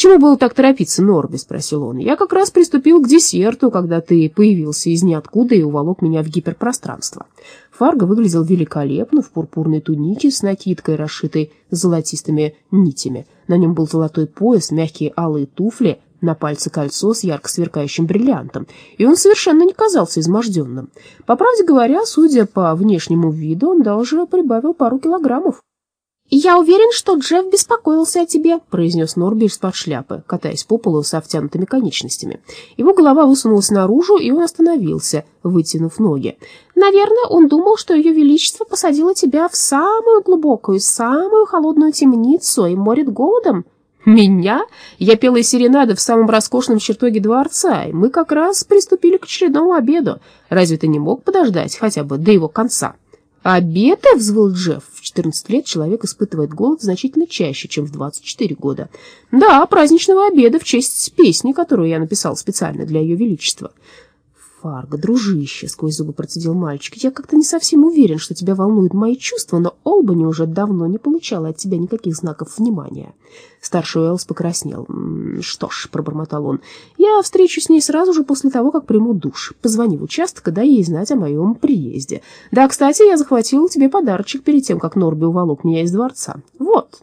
чему было так торопиться, Норби?» — спросил он. «Я как раз приступил к десерту, когда ты появился из ниоткуда и уволок меня в гиперпространство». Фарго выглядел великолепно в пурпурной тунике с накидкой, расшитой золотистыми нитями. На нем был золотой пояс, мягкие алые туфли, на пальце кольцо с ярко сверкающим бриллиантом, и он совершенно не казался изможденным. По правде говоря, судя по внешнему виду, он даже прибавил пару килограммов. «Я уверен, что Джефф беспокоился о тебе», — произнес Норби из-под шляпы, катаясь по полу с втянутыми конечностями. Его голова высунулась наружу, и он остановился, вытянув ноги. «Наверное, он думал, что ее величество посадило тебя в самую глубокую, самую холодную темницу и морит голодом». «Меня? Я пела из серенады в самом роскошном чертоге дворца, и мы как раз приступили к очередному обеду. Разве ты не мог подождать хотя бы до его конца?» «Обеда?» — взвыл Джефф. В 14 лет человек испытывает голод значительно чаще, чем в 24 года. «Да, праздничного обеда в честь песни, которую я написал специально для Ее Величества». «Фарго, дружище», — сквозь зубы процедил мальчик, — «я как-то не совсем уверен, что тебя волнуют мои чувства, но Олбани уже давно не получала от тебя никаких знаков внимания». Старший Уэллс покраснел. «Что ж», — пробормотал он, — «я встречусь с ней сразу же после того, как приму душ. Позвони в участок дай ей знать о моем приезде. Да, кстати, я захватил тебе подарочек перед тем, как Норби уволок меня из дворца. Вот».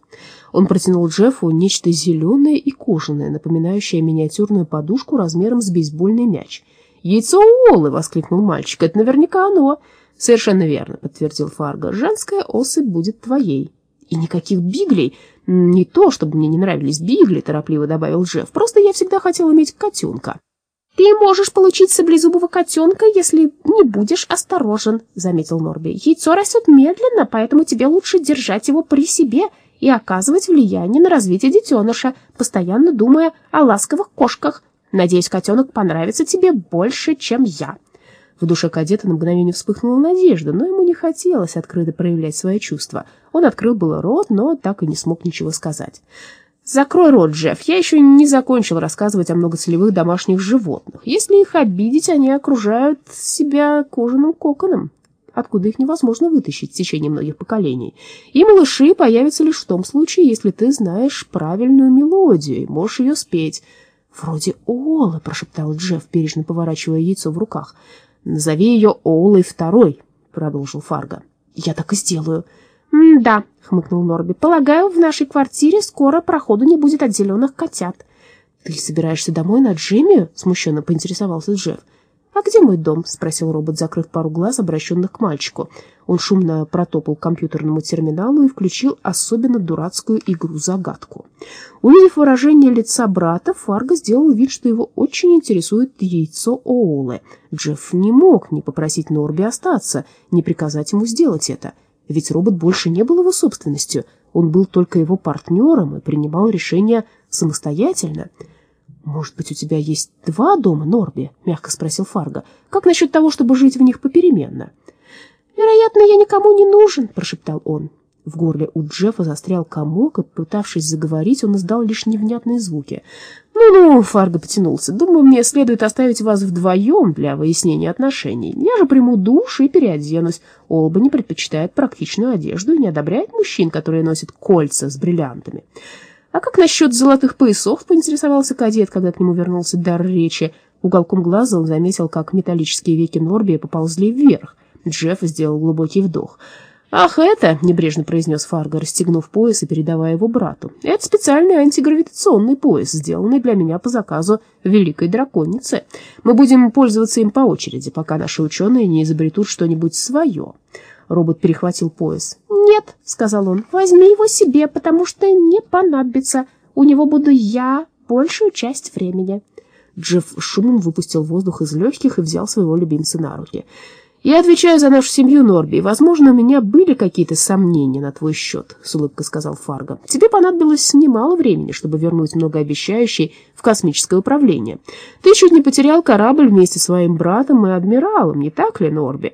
Он протянул Джеффу нечто зеленое и кожаное, напоминающее миниатюрную подушку размером с бейсбольный мяч — «Яйцо Уоллы!» — воскликнул мальчик. «Это наверняка оно!» «Совершенно верно», — подтвердил Фарго. «Женская особь будет твоей». «И никаких биглей!» «Не то, чтобы мне не нравились бигли», — торопливо добавил Джефф. «Просто я всегда хотел иметь котенка». «Ты можешь получить саблезубого котенка, если не будешь осторожен», — заметил Норби. «Яйцо растет медленно, поэтому тебе лучше держать его при себе и оказывать влияние на развитие детеныша, постоянно думая о ласковых кошках. Надеюсь, котенок понравится тебе больше, чем я». В душе кадета на мгновение вспыхнула надежда, но ему не хотелось открыто проявлять свои чувства. Он открыл было рот, но так и не смог ничего сказать. «Закрой рот, Джефф, я еще не закончил рассказывать о многоцелевых домашних животных. Если их обидеть, они окружают себя кожаным коконом, откуда их невозможно вытащить в течение многих поколений. И малыши появятся лишь в том случае, если ты знаешь правильную мелодию и можешь ее спеть». «Вроде Олы», — прошептал Джефф, бережно поворачивая яйцо в руках. «Назови ее Олой второй», — продолжил Фарго. «Я так и сделаю». «Да», — хмыкнул Норби, — «полагаю, в нашей квартире скоро проходу не будет от зеленых котят». «Ты собираешься домой на Джимми?» — смущенно поинтересовался Джефф. «А где мой дом?» — спросил робот, закрыв пару глаз, обращенных к мальчику. Он шумно протопал к компьютерному терминалу и включил особенно дурацкую игру-загадку. Увидев выражение лица брата, Фарго сделал вид, что его очень интересует яйцо Оулы. Джефф не мог не попросить Норби остаться, не приказать ему сделать это. Ведь робот больше не был его собственностью, он был только его партнером и принимал решения самостоятельно. «Может быть, у тебя есть два дома, Норби?» — мягко спросил Фарго. «Как насчет того, чтобы жить в них попеременно?» «Вероятно, я никому не нужен», — прошептал он. В горле у Джеффа застрял комок, и, пытавшись заговорить, он издал лишь невнятные звуки. «Ну-ну», — Фарго потянулся, — «думаю, мне следует оставить вас вдвоем для выяснения отношений. Я же приму душ и переоденусь. Олбани предпочитает практичную одежду и не одобряет мужчин, которые носят кольца с бриллиантами». «А как насчет золотых поясов?» — поинтересовался кадет, когда к нему вернулся дар речи. Уголком глаза он заметил, как металлические веки Норби поползли вверх. Джефф сделал глубокий вдох. «Ах, это!» — небрежно произнес Фарго, расстегнув пояс и передавая его брату. «Это специальный антигравитационный пояс, сделанный для меня по заказу Великой Драконицы. Мы будем пользоваться им по очереди, пока наши ученые не изобретут что-нибудь свое». Робот перехватил пояс. «Нет», — сказал он, — «возьми его себе, потому что не понадобится. У него буду я большую часть времени». Джефф шумом выпустил воздух из легких и взял своего любимца на руки. «Я отвечаю за нашу семью, Норби. Возможно, у меня были какие-то сомнения на твой счет», — с улыбкой сказал Фарго. «Тебе понадобилось немало времени, чтобы вернуть многообещающий в космическое управление. Ты чуть не потерял корабль вместе с своим братом и адмиралом, не так ли, Норби?»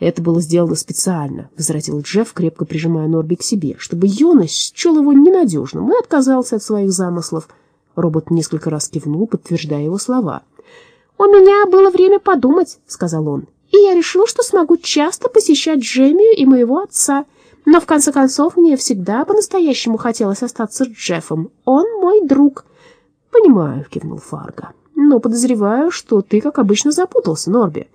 «Это было сделано специально», — возразил Джефф, крепко прижимая Норби к себе, «чтобы Йонас счел его ненадежным и отказался от своих замыслов». Робот несколько раз кивнул, подтверждая его слова. «У меня было время подумать», — сказал он и я решил, что смогу часто посещать Джемию и моего отца. Но в конце концов мне всегда по-настоящему хотелось остаться с Джеффом. Он мой друг. «Понимаю», — кивнул Фарго. «Но подозреваю, что ты, как обычно, запутался, Норби.